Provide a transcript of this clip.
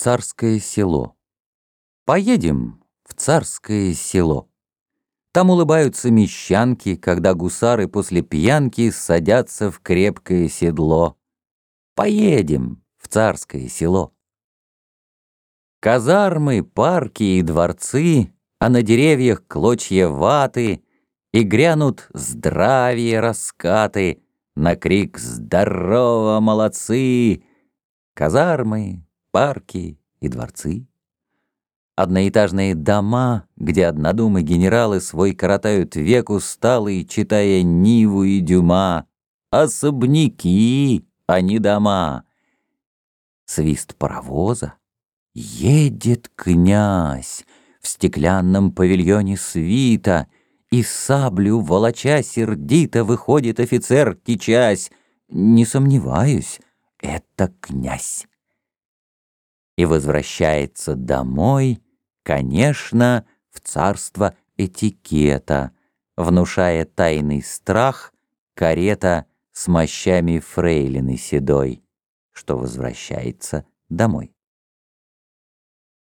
царское село. Поедем в царское село. Там улыбаются мещанки, когда гусары после пьянки садятся в крепкое седло. Поедем в царское село. Казармы, парки и дворцы, а на деревьях клочья ваты, и грянут здравие раскаты на крик «Здорово, молодцы!» Казармы, парки и дворцы. Одноэтажные дома, где однодумы генералы свой коротают век усталый, читая Ниву и Дюма. Особняки, а не дома. Свист паровоза. Едет князь в стеклянном павильоне свита, И саблю, волоча сердито, выходит офицер, кичась. Не сомневаюсь, это князь и возвращается домой, конечно, в царство этикета, внушая тайный страх карета с мощами фрейлины седой, что возвращается домой.